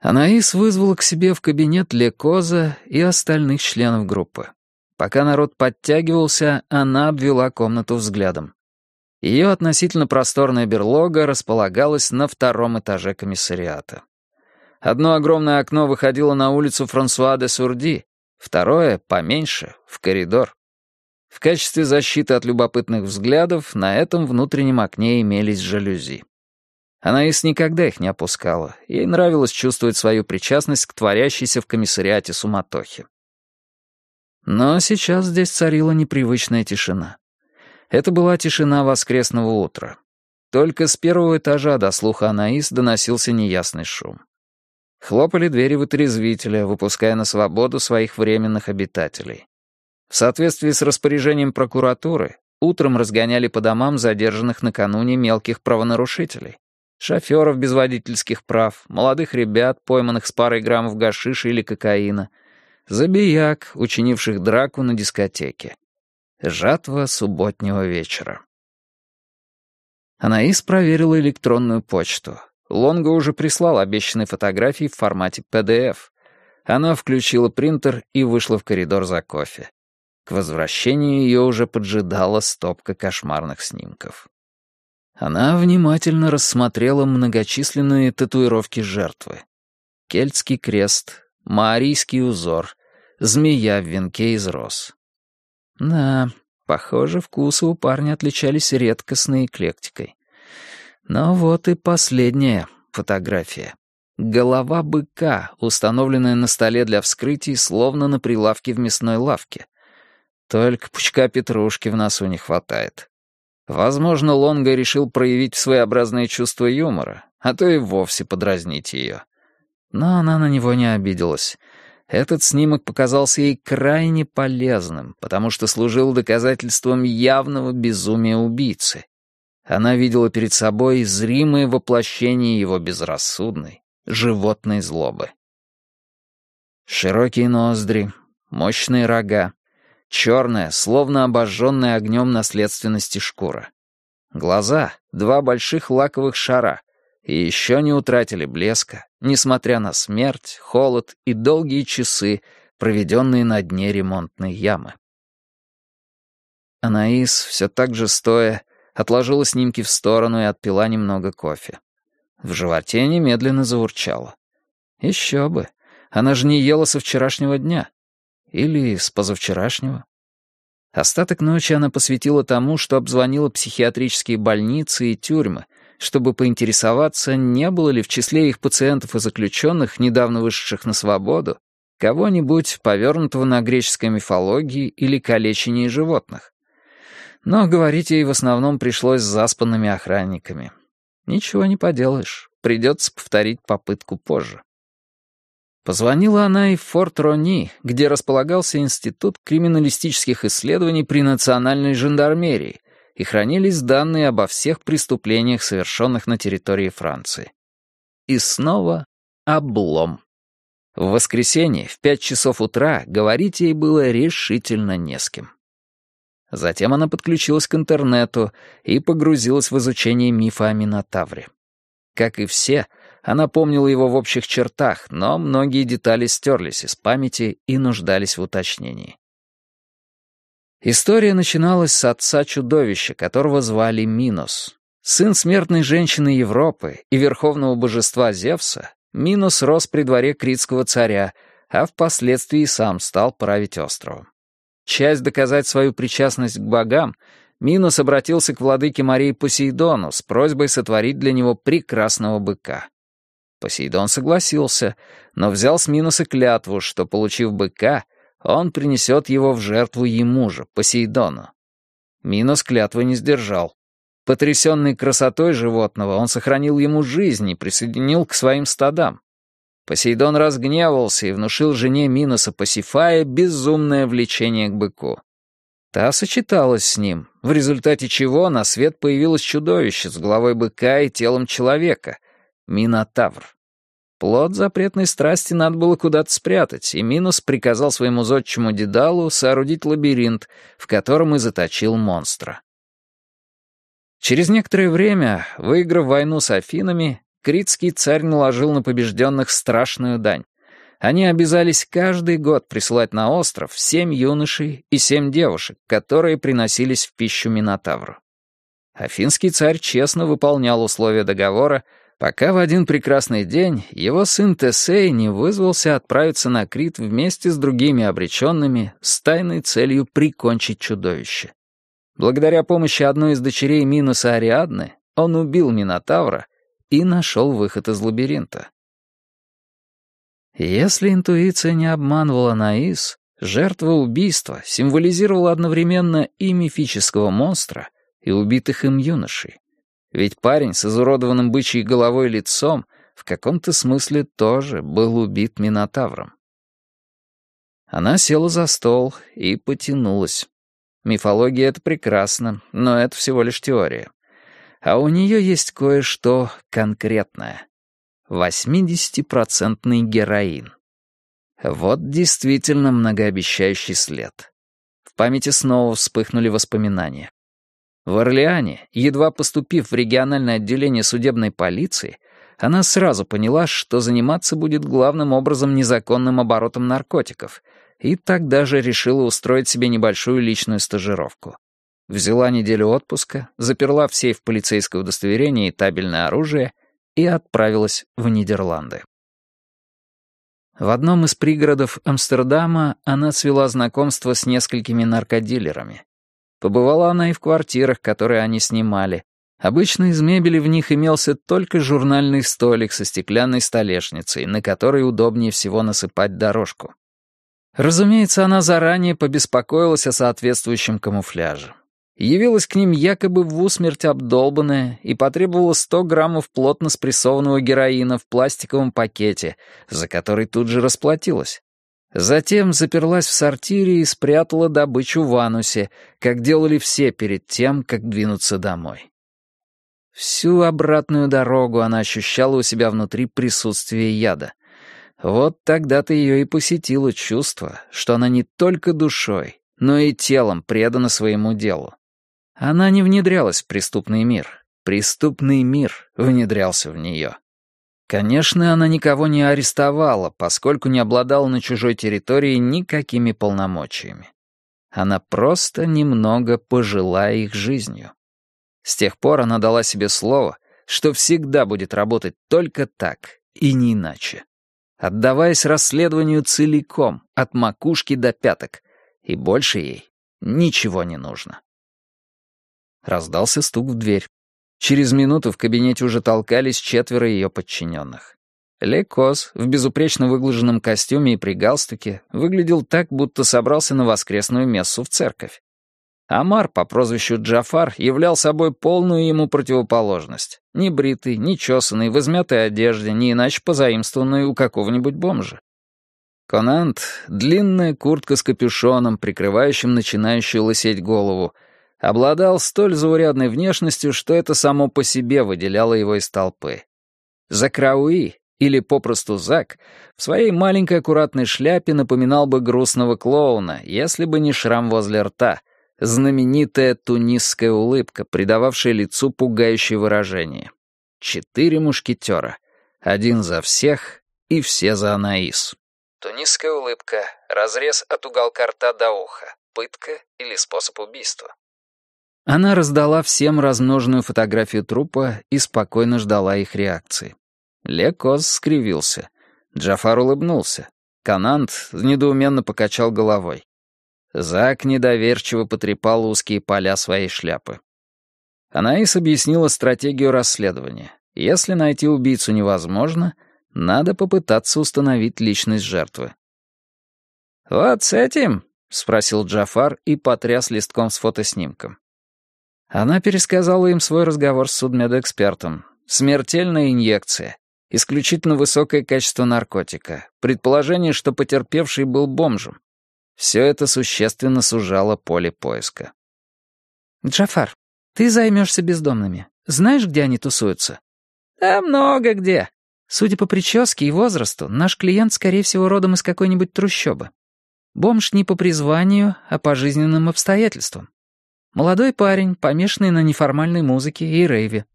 Анаис вызвала к себе в кабинет Лекоза и остальных членов группы. Пока народ подтягивался, она обвела комнату взглядом. Ее относительно просторная берлога располагалась на втором этаже комиссариата. Одно огромное окно выходило на улицу Франсуа де Сурди, второе, поменьше, в коридор. В качестве защиты от любопытных взглядов на этом внутреннем окне имелись жалюзи. Анаис никогда их не опускала, ей нравилось чувствовать свою причастность к творящейся в комиссариате суматохе. Но сейчас здесь царила непривычная тишина. Это была тишина воскресного утра. Только с первого этажа до слуха Анаис доносился неясный шум. Хлопали двери вытрезвителя, выпуская на свободу своих временных обитателей. В соответствии с распоряжением прокуратуры, утром разгоняли по домам задержанных накануне мелких правонарушителей. Шоферов без водительских прав, молодых ребят, пойманных с парой граммов гашиша или кокаина, забияк, учинивших драку на дискотеке. Жатва субботнего вечера. Анаис проверила электронную почту. Лонго уже прислал обещанные фотографии в формате PDF. Она включила принтер и вышла в коридор за кофе. К возвращению ее уже поджидала стопка кошмарных снимков. Она внимательно рассмотрела многочисленные татуировки жертвы. Кельтский крест, маорийский узор, змея в венке из роз. Да, похоже, вкусы у парня отличались редкостной эклектикой. Но вот и последняя фотография. Голова быка, установленная на столе для вскрытий, словно на прилавке в мясной лавке. Только пучка петрушки в носу не хватает. Возможно, Лонго решил проявить своеобразное чувство юмора, а то и вовсе подразнить ее. Но она на него не обиделась. Этот снимок показался ей крайне полезным, потому что служил доказательством явного безумия убийцы. Она видела перед собой зримое воплощение его безрассудной, животной злобы. Широкие ноздри, мощные рога, черная, словно обожженная огнем наследственности шкура. Глаза — два больших лаковых шара, и еще не утратили блеска, несмотря на смерть, холод и долгие часы, проведенные на дне ремонтной ямы. Анаис, все так же стоя, отложила снимки в сторону и отпила немного кофе. В животе немедленно заурчало. Еще бы, она же не ела со вчерашнего дня. Или с позавчерашнего. Остаток ночи она посвятила тому, что обзвонила психиатрические больницы и тюрьмы, чтобы поинтересоваться, не было ли в числе их пациентов и заключенных, недавно вышедших на свободу, кого-нибудь, повернутого на греческой мифологии или калечении животных но говорить ей в основном пришлось с заспанными охранниками. Ничего не поделаешь, придется повторить попытку позже. Позвонила она и в Форт Рони, где располагался Институт криминалистических исследований при национальной жандармерии, и хранились данные обо всех преступлениях, совершенных на территории Франции. И снова облом. В воскресенье в пять часов утра говорить ей было решительно не с кем. Затем она подключилась к интернету и погрузилась в изучение мифа о Минотавре. Как и все, она помнила его в общих чертах, но многие детали стерлись из памяти и нуждались в уточнении. История начиналась с отца чудовища, которого звали Минос. Сын смертной женщины Европы и верховного божества Зевса, Минос рос при дворе критского царя, а впоследствии сам стал править островом часть доказать свою причастность к богам, Минос обратился к владыке Марии Посейдону с просьбой сотворить для него прекрасного быка. Посейдон согласился, но взял с Миноса клятву, что, получив быка, он принесет его в жертву ему же, Посейдону. Минос клятвы не сдержал. Потрясенный красотой животного, он сохранил ему жизнь и присоединил к своим стадам. Посейдон разгневался и внушил жене Миноса Пасифая безумное влечение к быку. Та сочеталась с ним, в результате чего на свет появилось чудовище с головой быка и телом человека — Минотавр. Плод запретной страсти надо было куда-то спрятать, и Минос приказал своему зодчему Дедалу соорудить лабиринт, в котором и заточил монстра. Через некоторое время, выиграв войну с Афинами, критский царь наложил на побежденных страшную дань. Они обязались каждый год присылать на остров семь юношей и семь девушек, которые приносились в пищу Минотавру. Афинский царь честно выполнял условия договора, пока в один прекрасный день его сын Тесей не вызвался отправиться на Крит вместе с другими обреченными с тайной целью прикончить чудовище. Благодаря помощи одной из дочерей Минуса Ариадны он убил Минотавра и нашел выход из лабиринта. Если интуиция не обманывала Наис, жертва убийства символизировала одновременно и мифического монстра, и убитых им юношей. Ведь парень с изуродованным бычьей головой лицом в каком-то смысле тоже был убит Минотавром. Она села за стол и потянулась. Мифология — это прекрасно, но это всего лишь теория. А у нее есть кое-что конкретное. 80-процентный героин. Вот действительно многообещающий след. В памяти снова вспыхнули воспоминания. В Орлеане, едва поступив в региональное отделение судебной полиции, она сразу поняла, что заниматься будет главным образом незаконным оборотом наркотиков, и тогда же решила устроить себе небольшую личную стажировку. Взяла неделю отпуска, заперла в сейф полицейское удостоверение и табельное оружие и отправилась в Нидерланды. В одном из пригородов Амстердама она свела знакомство с несколькими наркодилерами. Побывала она и в квартирах, которые они снимали. Обычно из мебели в них имелся только журнальный столик со стеклянной столешницей, на которой удобнее всего насыпать дорожку. Разумеется, она заранее побеспокоилась о соответствующем камуфляже. Явилась к ним якобы в усмерть обдолбанная и потребовала 100 граммов плотно спрессованного героина в пластиковом пакете, за который тут же расплатилась. Затем заперлась в сортире и спрятала добычу в анусе, как делали все перед тем, как двинуться домой. Всю обратную дорогу она ощущала у себя внутри присутствие яда. Вот тогда-то ее и посетило чувство, что она не только душой, но и телом предана своему делу. Она не внедрялась в преступный мир. Преступный мир внедрялся в нее. Конечно, она никого не арестовала, поскольку не обладала на чужой территории никакими полномочиями. Она просто немного пожила их жизнью. С тех пор она дала себе слово, что всегда будет работать только так и не иначе отдаваясь расследованию целиком, от макушки до пяток, и больше ей ничего не нужно. Раздался стук в дверь. Через минуту в кабинете уже толкались четверо ее подчиненных. Лекос в безупречно выглаженном костюме и при галстуке выглядел так, будто собрался на воскресную мессу в церковь. Амар по прозвищу Джафар являл собой полную ему противоположность. Не бритый, не чесанный, в измятой одежде, не иначе позаимствованный у какого-нибудь бомжа. Конант — длинная куртка с капюшоном, прикрывающим начинающую лысеть голову, обладал столь заурядной внешностью, что это само по себе выделяло его из толпы. Закрауи, или попросту Зак, в своей маленькой аккуратной шляпе напоминал бы грустного клоуна, если бы не шрам возле рта — знаменитая тунисская улыбка, придававшая лицу пугающее выражение. Четыре мушкетера. Один за всех и все за Анаис. Тунисская улыбка. Разрез от уголка рта до уха. Пытка или способ убийства. Она раздала всем размноженную фотографию трупа и спокойно ждала их реакции. Лекоз скривился. Джафар улыбнулся. Канант недоуменно покачал головой. Зак недоверчиво потрепал узкие поля своей шляпы. Анаис объяснила стратегию расследования. Если найти убийцу невозможно, надо попытаться установить личность жертвы. «Вот с этим?» — спросил Джафар и потряс листком с фотоснимком. Она пересказала им свой разговор с судмедэкспертом. Смертельная инъекция. Исключительно высокое качество наркотика. Предположение, что потерпевший был бомжем. Все это существенно сужало поле поиска. «Джафар, ты займешься бездомными. Знаешь, где они тусуются?» «Да много где». Судя по прическе и возрасту, наш клиент, скорее всего, родом из какой-нибудь трущобы. Бомж не по призванию, а по жизненным обстоятельствам. Молодой парень, помешанный на неформальной музыке и рейве.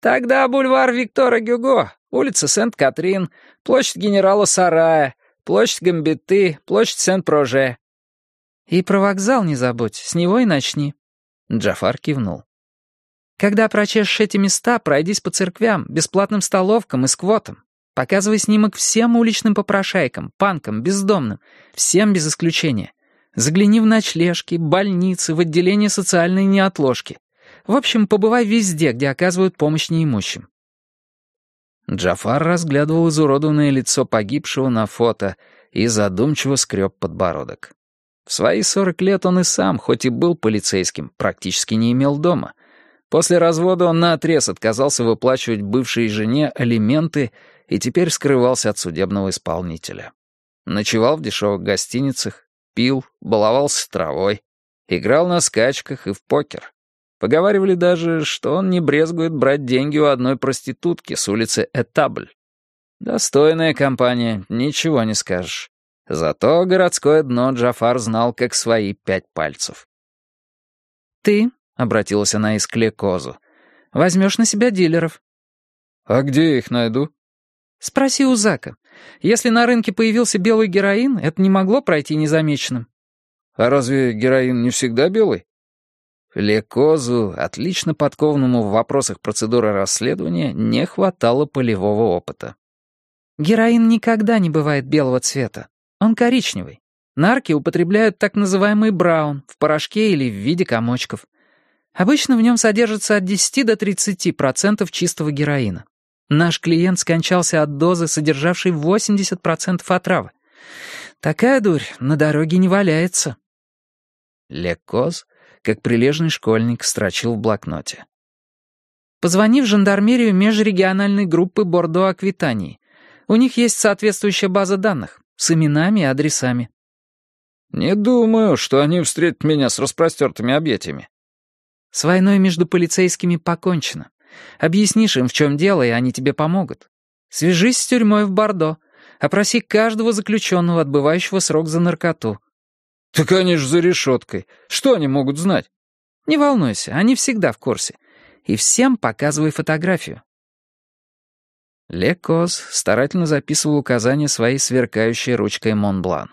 Тогда бульвар Виктора Гюго, улица Сент-Катрин, площадь генерала Сарая, площадь Гамбиты, площадь Сент-Проже». «И про вокзал не забудь, с него и начни». Джафар кивнул. «Когда прочешешь эти места, пройдись по церквям, бесплатным столовкам и сквотам. Показывай снимок всем уличным попрошайкам, панкам, бездомным, всем без исключения. Загляни в ночлежки, больницы, в отделение социальной неотложки. В общем, побывай везде, где оказывают помощь неимущим». Джафар разглядывал изуродованное лицо погибшего на фото и задумчиво скреб подбородок. В свои сорок лет он и сам, хоть и был полицейским, практически не имел дома. После развода он наотрез отказался выплачивать бывшей жене алименты и теперь скрывался от судебного исполнителя. Ночевал в дешевых гостиницах, пил, баловался травой, играл на скачках и в покер. Поговаривали даже, что он не брезгует брать деньги у одной проститутки с улицы Этабль. Достойная компания, ничего не скажешь. Зато городское дно Джафар знал как свои пять пальцев. «Ты», — обратилась она из Клекозу, — «возьмешь на себя дилеров». «А где я их найду?» «Спроси у Зака. Если на рынке появился белый героин, это не могло пройти незамеченным». «А разве героин не всегда белый?» Лекозу, отлично подкованному в вопросах процедуры расследования, не хватало полевого опыта. Героин никогда не бывает белого цвета. Он коричневый. Нарки употребляют так называемый браун в порошке или в виде комочков. Обычно в нем содержится от 10 до 30% чистого героина. Наш клиент скончался от дозы, содержавшей 80% отравы. Такая дурь на дороге не валяется. Лекоз, как прилежный школьник, строчил в блокноте. Позвони в жандармерию межрегиональной группы Бордо-Аквитании. У них есть соответствующая база данных с именами и адресами. «Не думаю, что они встретят меня с распростертыми объятиями». «С войной между полицейскими покончено. Объяснишь им, в чем дело, и они тебе помогут. Свяжись с тюрьмой в Бордо. Опроси каждого заключенного, отбывающего срок за наркоту». «Так они же за решеткой. Что они могут знать?» «Не волнуйся, они всегда в курсе. И всем показывай фотографию. Лекос старательно записывал указания своей сверкающей ручкой Монблан.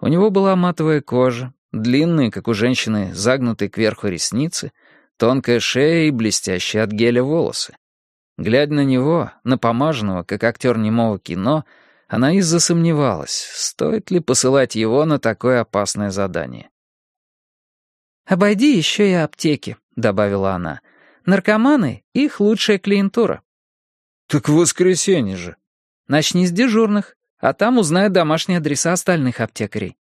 У него была матовая кожа, длинные, как у женщины, загнутые кверху ресницы, тонкая шея и блестящие от геля волосы. Глядя на него, напомаженного, как актер немого кино, она и засомневалась, стоит ли посылать его на такое опасное задание. «Обойди еще и аптеки», — добавила она. «Наркоманы — их лучшая клиентура. «Так в воскресенье же». «Начни с дежурных, а там узнай домашние адреса остальных аптекарей».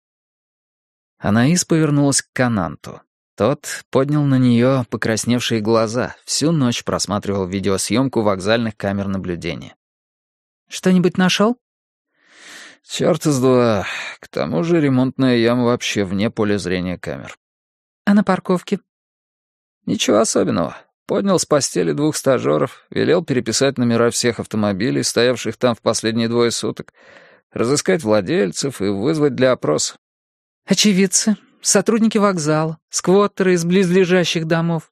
Анаис повернулась к Кананту. Тот поднял на нее покрасневшие глаза, всю ночь просматривал видеосъемку вокзальных камер наблюдения. «Что-нибудь нашел?» «Черт из два. К тому же ремонтная яма вообще вне поля зрения камер». «А на парковке?» «Ничего особенного. Поднял с постели двух стажеров, велел переписать номера всех автомобилей, стоявших там в последние двое суток, разыскать владельцев и вызвать для опроса. Очевидцы, сотрудники вокзала, сквоттеры из близлежащих домов.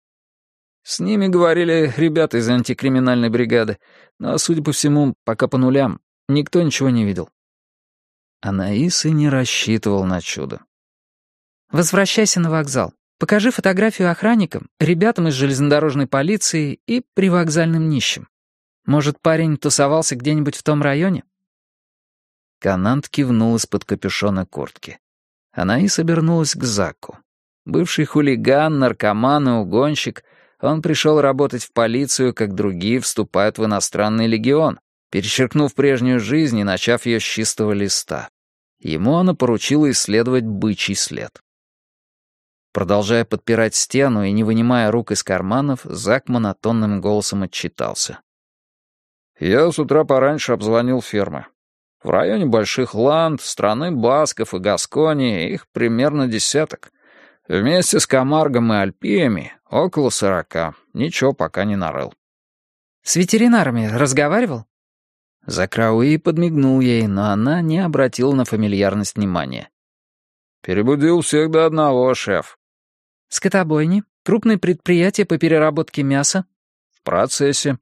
С ними говорили ребята из антикриминальной бригады, но, судя по всему, пока по нулям, никто ничего не видел. Анаис и не рассчитывал на чудо. «Возвращайся на вокзал. Покажи фотографию охранникам, ребятам из железнодорожной полиции и привокзальным нищим. Может, парень тусовался где-нибудь в том районе?» Канант кивнул из-под капюшона куртки. Она и собернулась к Заку. Бывший хулиган, наркоман и угонщик, он пришел работать в полицию, как другие вступают в иностранный легион, перечеркнув прежнюю жизнь и начав ее с чистого листа. Ему она поручила исследовать бычий след. Продолжая подпирать стену и не вынимая рук из карманов, Зак монотонным голосом отчитался. «Я с утра пораньше обзвонил фермы. В районе Больших Ланд, страны Басков и Гаскони их примерно десяток. Вместе с Камаргом и Альпиями около сорока. Ничего пока не нарыл». «С ветеринарами разговаривал?» Закрауи подмигнул ей, но она не обратила на фамильярность внимания. «Перебудил всех до одного, шеф. Скотобойни? Крупное предприятие по переработке мяса? В процессе.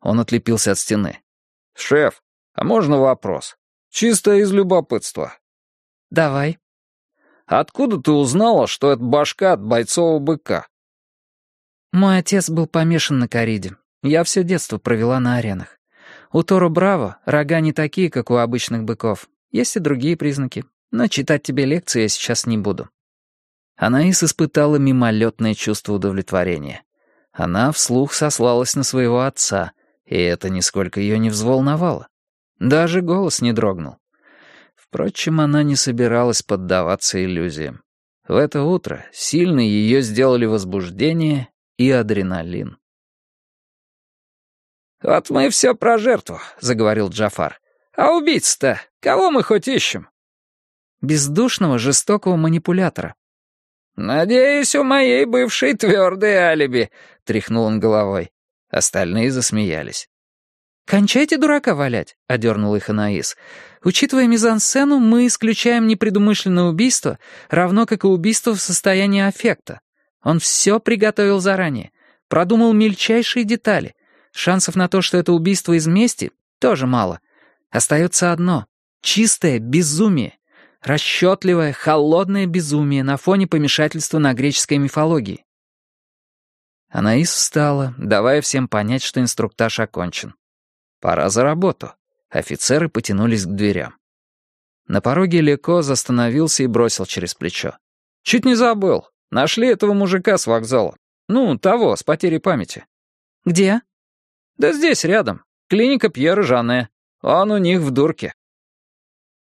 Он отлепился от стены. «Шеф, а можно вопрос? Чисто из любопытства». «Давай». «Откуда ты узнала, что это башка от бойцового быка?» «Мой отец был помешан на кориде. Я все детство провела на аренах. У Торо Браво рога не такие, как у обычных быков. Есть и другие признаки, но читать тебе лекции я сейчас не буду». Анаис испытала мимолетное чувство удовлетворения. Она вслух сослалась на своего отца, и это нисколько ее не взволновало. Даже голос не дрогнул. Впрочем, она не собиралась поддаваться иллюзиям. В это утро сильно ее сделали возбуждение и адреналин. «Вот мы все про жертву», — заговорил Джафар. «А убийца-то? Кого мы хоть ищем?» «Бездушного, жестокого манипулятора». «Надеюсь, у моей бывшей твердое алиби», — тряхнул он головой. Остальные засмеялись. «Кончайте дурака валять», — одернул их Анаис. «Учитывая мизансцену, мы исключаем непредумышленное убийство, равно как и убийство в состоянии аффекта. Он все приготовил заранее, продумал мельчайшие детали, Шансов на то, что это убийство из мести, тоже мало. Остается одно — чистое безумие. Расчетливое, холодное безумие на фоне помешательства на греческой мифологии. Анаис встала, давая всем понять, что инструктаж окончен. Пора за работу. Офицеры потянулись к дверям. На пороге Леко остановился и бросил через плечо. «Чуть не забыл. Нашли этого мужика с вокзала. Ну, того, с потерей памяти». «Где?» «Да здесь, рядом. Клиника Пьера Жанне. Он у них в дурке».